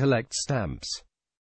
collect stamps.